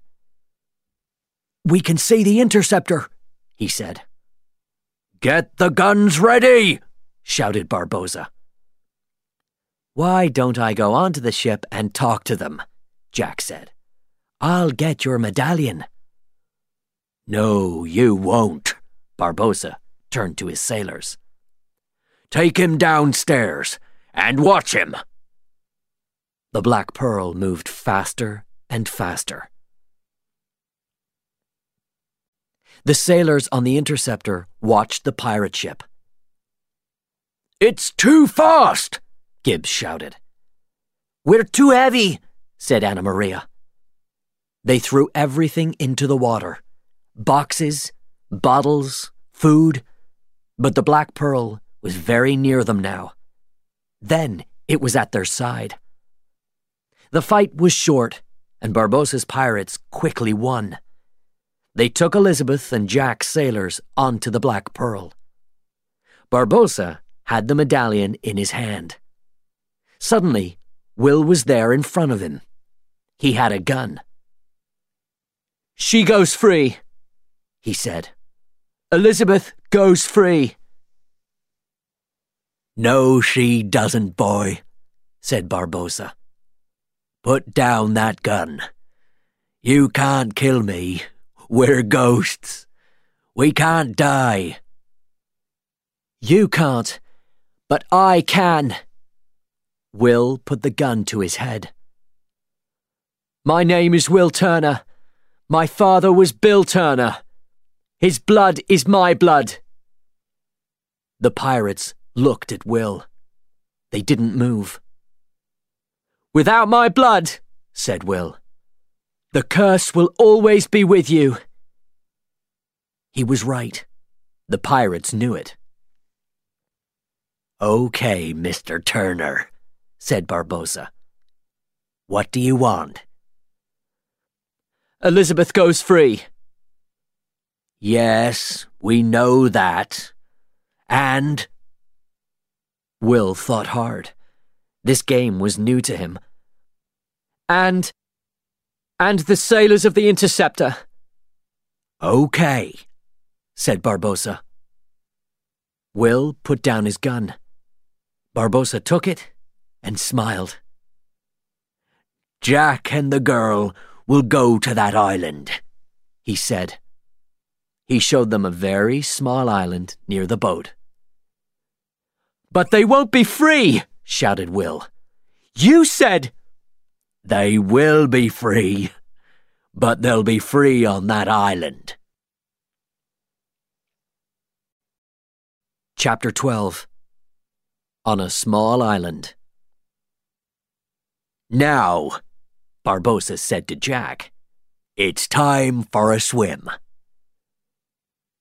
We can see the interceptor, he said. Get the guns ready, shouted Barbossa. Why don't I go onto the ship and talk to them? Jack said. I'll get your medallion. No, you won't, Barbossa turned to his sailors. Take him downstairs and watch him. The Black Pearl moved faster and faster. The sailors on the interceptor watched the pirate ship. It's too fast, Gibbs shouted. We're too heavy, said Anna Maria. They threw everything into the water boxes, bottles, food, but the Black Pearl was very near them now. Then it was at their side. The fight was short, and Barbossa's pirates quickly won. They took Elizabeth and Jack's sailors onto the Black Pearl. Barbossa had the medallion in his hand. Suddenly, Will was there in front of him. He had a gun. She goes free, he said. Elizabeth goes free. No, she doesn't, boy, said Barbossa. Put down that gun. You can't kill me. We're ghosts. We can't die. You can't, but I can. Will put the gun to his head. My name is Will Turner. My father was Bill Turner. His blood is my blood. The pirates looked at Will. They didn't move. Without my blood, said Will, the curse will always be with you. He was right. The pirates knew it. Okay, Mr. Turner, said Barbossa. What do you want? Elizabeth goes free. Yes, we know that. And Will thought hard. This game was new to him. And. and the sailors of the Interceptor. Okay, said Barbossa. Will put down his gun. Barbossa took it and smiled. Jack and the girl will go to that island, he said. He showed them a very small island near the boat. But they won't be free, shouted Will. You said. They will be free, but they'll be free on that island. Chapter 12 On a Small Island. Now, Barbossa said to Jack, it's time for a swim.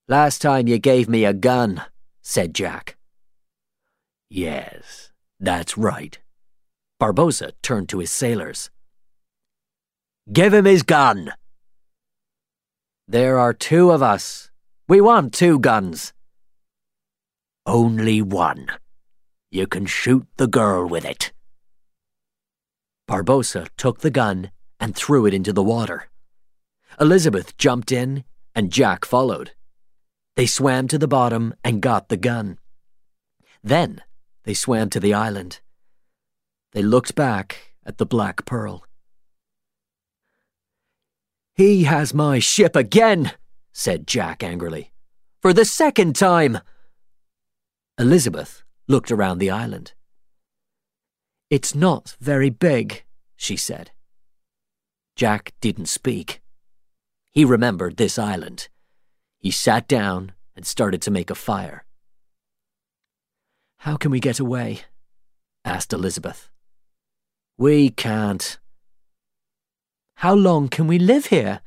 Last time you gave me a gun, said Jack. Yes, that's right. Barbossa turned to his sailors. Give him his gun. There are two of us. We want two guns. Only one. You can shoot the girl with it. Barbossa took the gun and threw it into the water. Elizabeth jumped in and Jack followed. They swam to the bottom and got the gun. Then they swam to the island. They looked back at the Black Pearl. He has my ship again, said Jack angrily. For the second time. Elizabeth looked around the island. It's not very big, she said. Jack didn't speak. He remembered this island. He sat down and started to make a fire. How can we get away? asked Elizabeth. We can't. How long can we live here?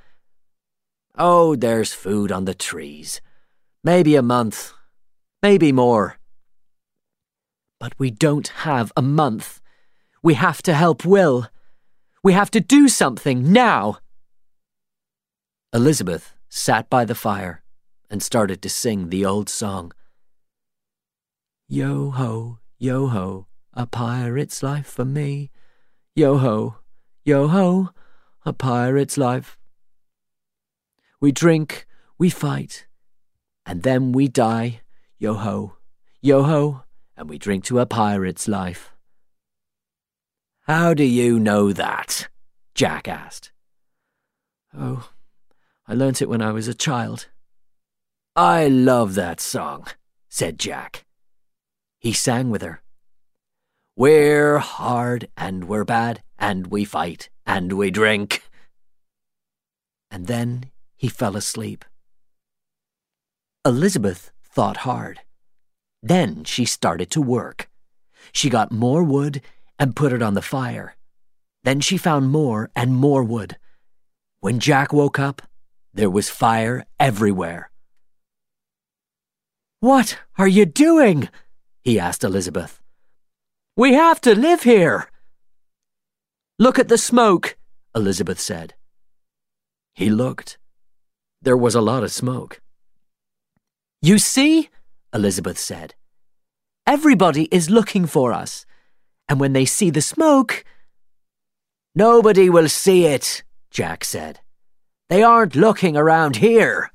Oh, there's food on the trees. Maybe a month. Maybe more. But we don't have a month. We have to help Will. We have to do something now. Elizabeth sat by the fire and started to sing the old song. Yo ho, yo ho, a pirate's life for me. Yo ho, yo ho, a pirate's life. We drink, we fight, and then we die. Yo ho, yo ho, and we drink to a pirate's life. How do you know that? Jack asked. Oh, I learnt it when I was a child. I love that song, said Jack. He sang with her. We're hard and we're bad and we fight and we drink. And then he fell asleep. Elizabeth thought hard. Then she started to work. She got more wood and put it on the fire. Then she found more and more wood. When Jack woke up, there was fire everywhere. What are you doing? he asked Elizabeth. We have to live here. Look at the smoke, Elizabeth said. He looked. There was a lot of smoke. You see, Elizabeth said. Everybody is looking for us, and when they see the smoke. Nobody will see it, Jack said. They aren't looking around here.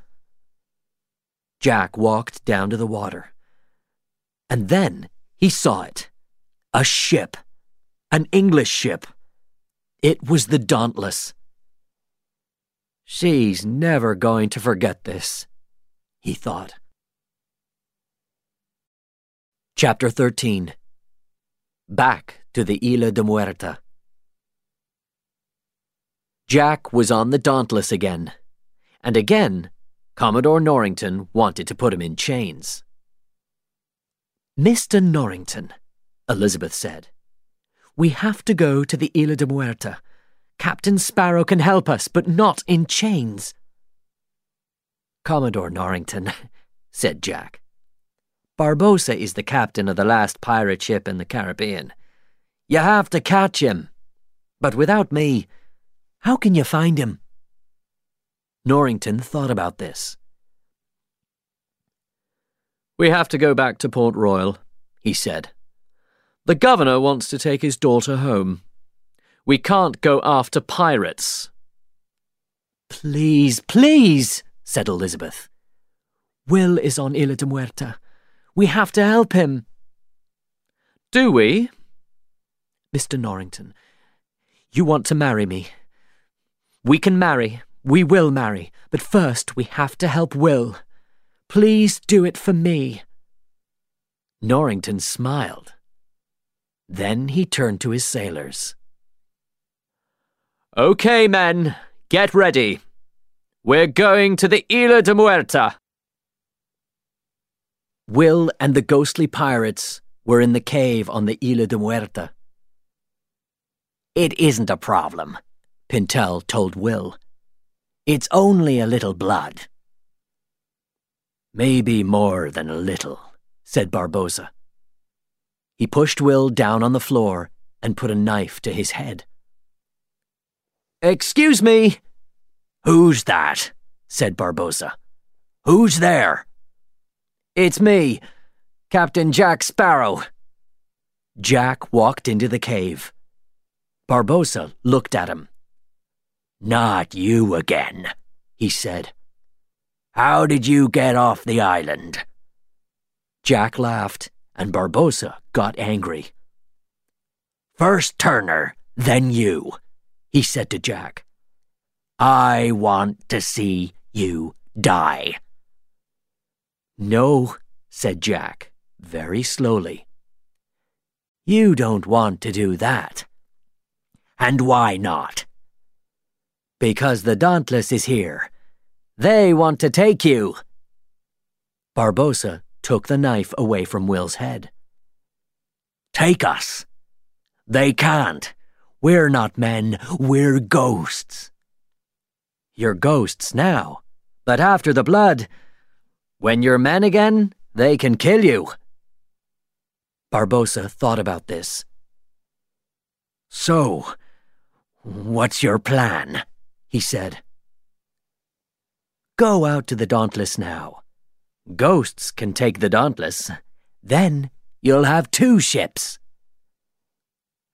Jack walked down to the water. And then he saw it. A ship. An English ship. It was the Dauntless. She's never going to forget this, he thought. Chapter 13 Back to the Isla de Muerta. Jack was on the Dauntless again, and again Commodore Norrington wanted to put him in chains. Mr. Norrington, Elizabeth said, we have to go to the Isla de Muerta. Captain Sparrow can help us, but not in chains. Commodore Norrington, [LAUGHS] said Jack. Barbossa is the captain of the last pirate ship in the Caribbean. You have to catch him. But without me, how can you find him? Norrington thought about this. We have to go back to Port Royal, he said. The governor wants to take his daughter home. We can't go after pirates. Please, please, said Elizabeth. Will is on Isla de Muerta. We have to help him. Do we? Mr. Norrington, you want to marry me. We can marry. We will marry. But first, we have to help Will. Please do it for me. Norrington smiled. Then he turned to his sailors. Okay, men, get ready. We're going to the Isla de Muerta. Will and the ghostly pirates were in the cave on the Isla de Muerta. It isn't a problem, Pintel told Will. It's only a little blood. Maybe more than a little, said Barbossa. He pushed Will down on the floor and put a knife to his head. Excuse me. Who's that? said Barbossa. Who's there? It's me, Captain Jack Sparrow. Jack walked into the cave. Barbossa looked at him. Not you again, he said. How did you get off the island? Jack laughed, and Barbossa got angry. First Turner, then you, he said to Jack. I want to see you die. No, said Jack, very slowly. You don't want to do that. And why not? Because the Dauntless is here. They want to take you. Barbossa took the knife away from Will's head. Take us. They can't. We're not men, we're ghosts. You're ghosts now, but after the blood, when you're men again, they can kill you. Barbossa thought about this. So, what's your plan? he said. Go out to the Dauntless now. Ghosts can take the Dauntless. Then you'll have two ships.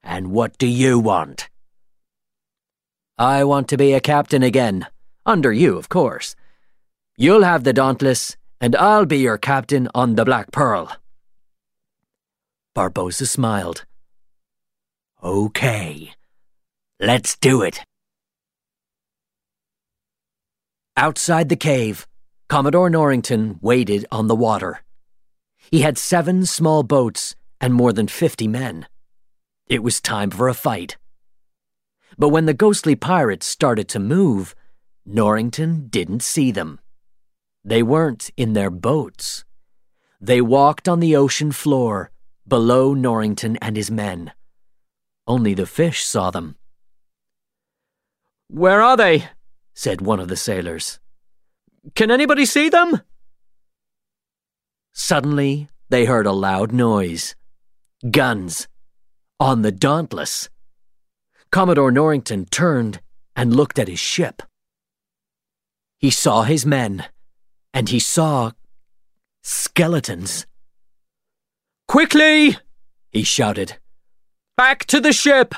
And what do you want? I want to be a captain again. Under you, of course. You'll have the Dauntless, and I'll be your captain on the Black Pearl. Barbossa smiled. Okay, let's do it. Outside the cave, Commodore Norrington waited on the water. He had seven small boats and more than fifty men. It was time for a fight. But when the ghostly pirates started to move, Norrington didn't see them. They weren't in their boats. They walked on the ocean floor, below Norrington and his men. Only the fish saw them. Where are they? said one of the sailors. Can anybody see them? Suddenly, they heard a loud noise. Guns. On the Dauntless. Commodore Norrington turned and looked at his ship. He saw his men and he saw skeletons. Quickly! he shouted. Back to the ship!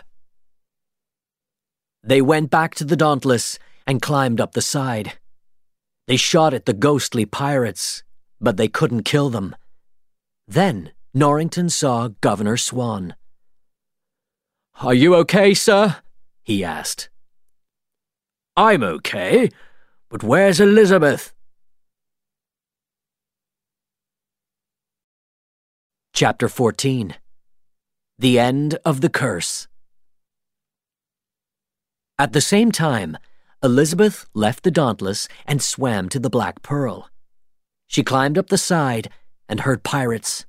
They went back to the Dauntless and climbed up the side. They shot at the ghostly pirates, but they couldn't kill them. Then Norrington saw Governor Swann. Are you okay, sir? he asked. I'm okay, but where's Elizabeth? Chapter 14 The End of the Curse. At the same time, Elizabeth left the Dauntless and swam to the Black Pearl. She climbed up the side and heard pirates.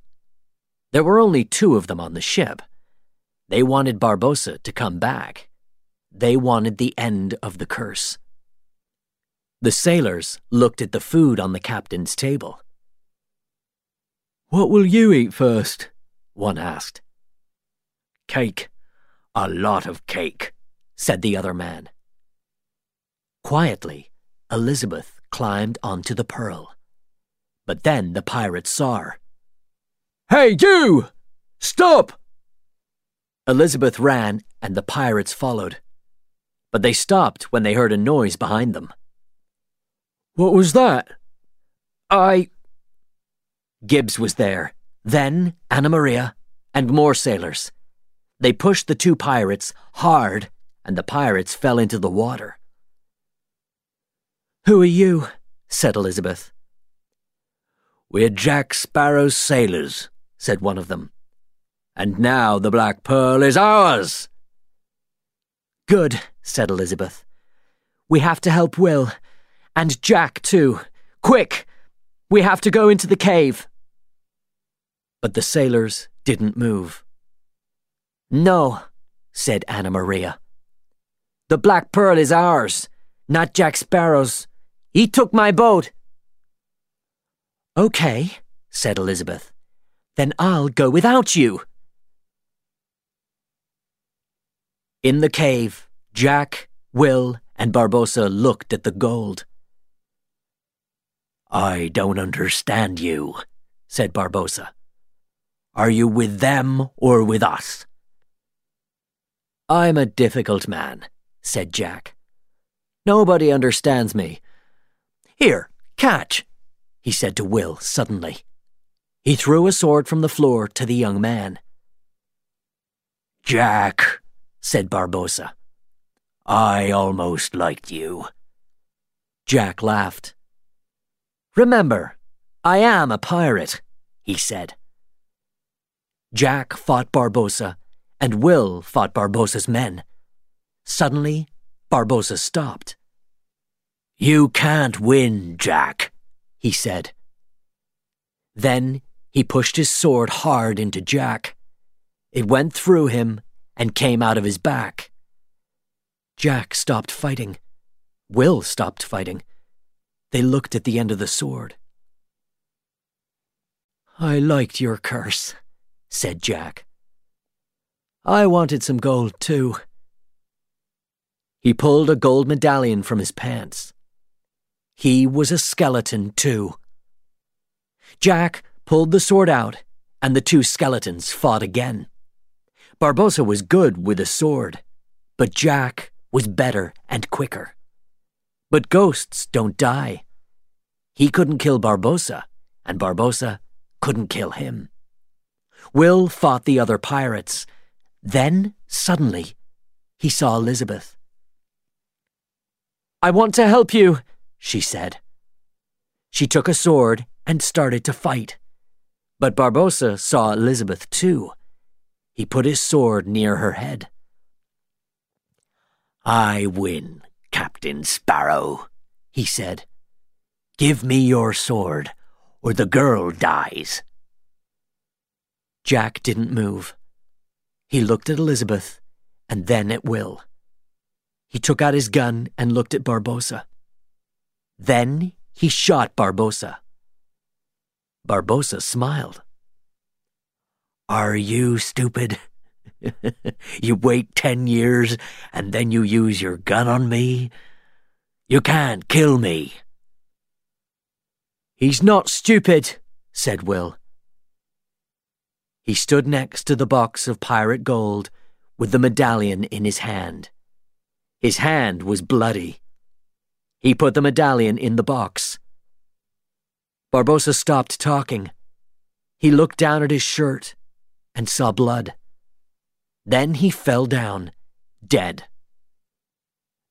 There were only two of them on the ship. They wanted Barbossa to come back. They wanted the end of the curse. The sailors looked at the food on the captain's table. What will you eat first? One asked. Cake. A lot of cake, said the other man. Quietly, Elizabeth climbed onto the pearl. But then the pirates saw her. Hey, you! Stop! Elizabeth ran, and the pirates followed. But they stopped when they heard a noise behind them. What was that? I. Gibbs was there, then Anna Maria, and more sailors. They pushed the two pirates hard, and the pirates fell into the water. Who are you? said Elizabeth. We're Jack Sparrow's sailors, said one of them. And now the Black Pearl is ours. Good, said Elizabeth. We have to help Will. And Jack, too. Quick! We have to go into the cave. But the sailors didn't move. No, said Anna Maria. The Black Pearl is ours, not Jack Sparrow's. He took my boat. Okay, said Elizabeth. Then I'll go without you. In the cave, Jack, Will, and Barbossa looked at the gold. I don't understand you, said Barbossa. Are you with them or with us? I'm a difficult man, said Jack. Nobody understands me. Here, catch, he said to Will suddenly. He threw a sword from the floor to the young man. Jack, said Barbossa. I almost liked you. Jack laughed. Remember, I am a pirate, he said. Jack fought Barbossa, and Will fought Barbossa's men. Suddenly, Barbossa stopped. You can't win, Jack, he said. Then he pushed his sword hard into Jack. It went through him and came out of his back. Jack stopped fighting. Will stopped fighting. They looked at the end of the sword. I liked your curse, said Jack. I wanted some gold, too. He pulled a gold medallion from his pants. He was a skeleton, too. Jack pulled the sword out, and the two skeletons fought again. Barbossa was good with a sword, but Jack was better and quicker. But ghosts don't die. He couldn't kill Barbossa, and Barbossa couldn't kill him. Will fought the other pirates. Then, suddenly, he saw Elizabeth. I want to help you, she said. She took a sword and started to fight. But Barbossa saw Elizabeth too he put his sword near her head. I win, Captain Sparrow, he said. Give me your sword, or the girl dies. Jack didn't move. He looked at Elizabeth and then at Will. He took out his gun and looked at Barbossa. Then he shot Barbossa. Barbossa smiled. Are you stupid? [LAUGHS] you wait ten years and then you use your gun on me? You can't kill me. He's not stupid, said Will. He stood next to the box of pirate gold with the medallion in his hand. His hand was bloody. He put the medallion in the box. Barbossa stopped talking. He looked down at his shirt and saw blood. Then he fell down, dead.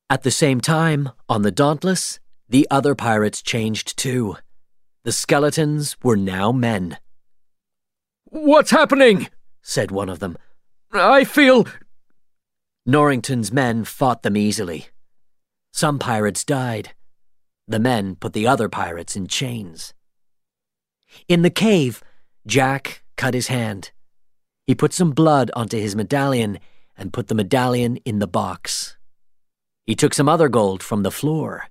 At the same time, on the Dauntless, the other pirates changed too. The skeletons were now men. What's happening? said one of them. I feel. Norrington's men fought them easily. Some pirates died. The men put the other pirates in chains. In the cave, Jack cut his hand. He put some blood onto his medallion and put the medallion in the box. He took some other gold from the floor.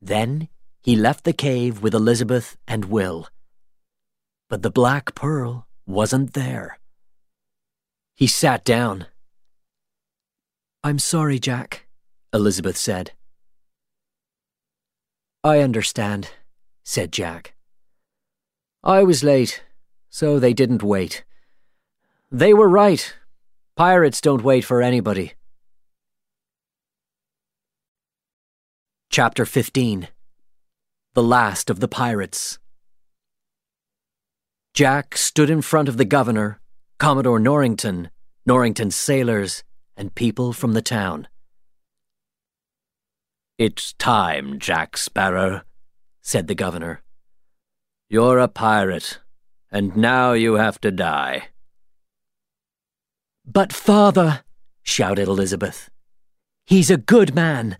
Then he left the cave with Elizabeth and Will. But the black pearl wasn't there. He sat down. I'm sorry, Jack, Elizabeth said. I understand, said Jack. I was late, so they didn't wait. They were right. Pirates don't wait for anybody. Chapter 15 The Last of the Pirates Jack stood in front of the governor, Commodore Norrington, Norrington's sailors, and people from the town. It's time, Jack Sparrow, said the governor. You're a pirate, and now you have to die. But, father, shouted Elizabeth, he's a good man.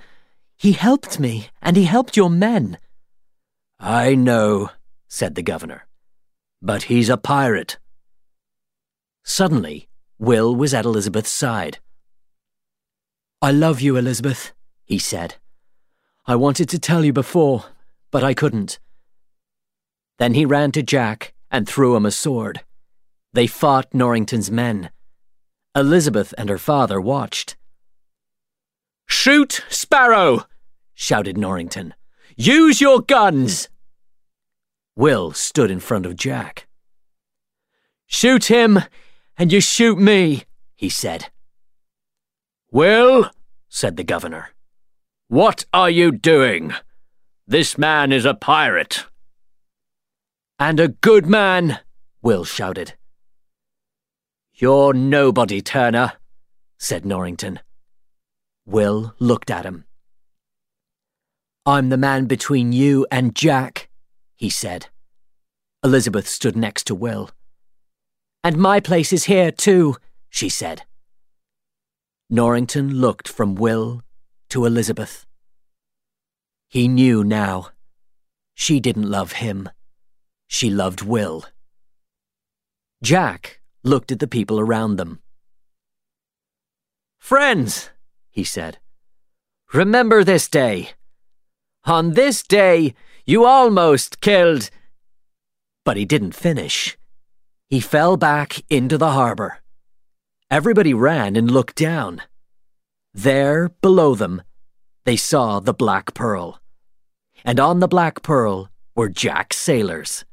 He helped me, and he helped your men. I know, said the governor, but he's a pirate. Suddenly, Will was at Elizabeth's side. I love you, Elizabeth, he said. I wanted to tell you before, but I couldn't. Then he ran to Jack and threw him a sword. They fought Norrington's men. Elizabeth and her father watched. Shoot, Sparrow! shouted Norrington. Use your guns! Will stood in front of Jack. Shoot him, and you shoot me, he said. Will, said the governor, what are you doing? This man is a pirate. And a good man, Will shouted. You're nobody, Turner, said Norrington. Will looked at him. I'm the man between you and Jack, he said. Elizabeth stood next to Will. And my place is here, too, she said. Norrington looked from Will to Elizabeth. He knew now. She didn't love him. She loved Will. Jack looked at the people around them. Friends, he said, remember this day. On this day, you almost killed. But he didn't finish. He fell back into the harbor. Everybody ran and looked down. There, below them, they saw the Black Pearl. And on the Black Pearl were Jack's sailors.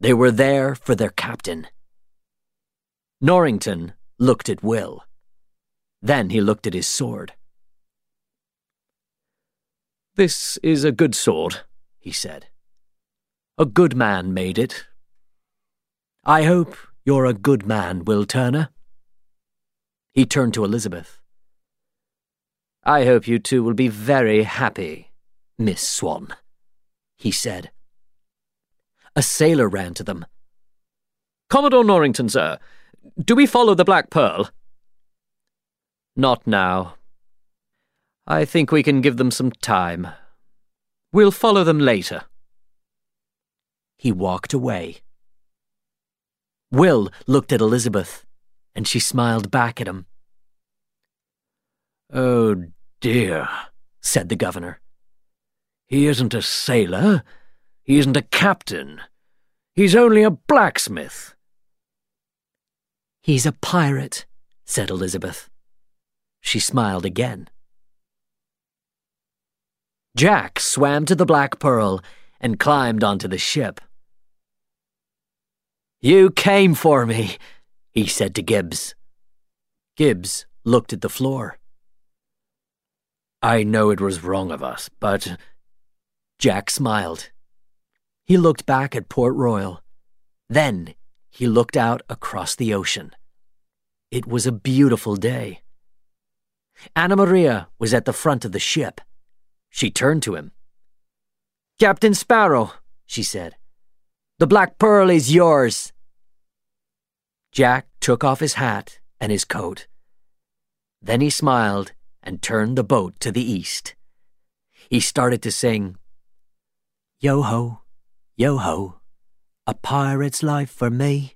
They were there for their captain. Norrington looked at Will. Then he looked at his sword. This is a good sword, he said. A good man made it. I hope you're a good man, Will Turner. He turned to Elizabeth. I hope you two will be very happy, Miss Swann, he said. A sailor ran to them. Commodore Norrington, sir, do we follow the Black Pearl? Not now, I think we can give them some time. We'll follow them later. He walked away. Will looked at Elizabeth, and she smiled back at him. Oh, dear, said the governor. He isn't a sailor. He isn't a captain. He's only a blacksmith. He's a pirate, said Elizabeth. She smiled again. Jack swam to the Black Pearl and climbed onto the ship. You came for me, he said to Gibbs. Gibbs looked at the floor. I know it was wrong of us, but. Jack smiled. He looked back at Port Royal. Then he looked out across the ocean. It was a beautiful day. Anna Maria was at the front of the ship. She turned to him. Captain Sparrow, she said, the Black Pearl is yours. Jack took off his hat and his coat. Then he smiled and turned the boat to the east. He started to sing, Yo ho, yo ho, a pirate's life for me.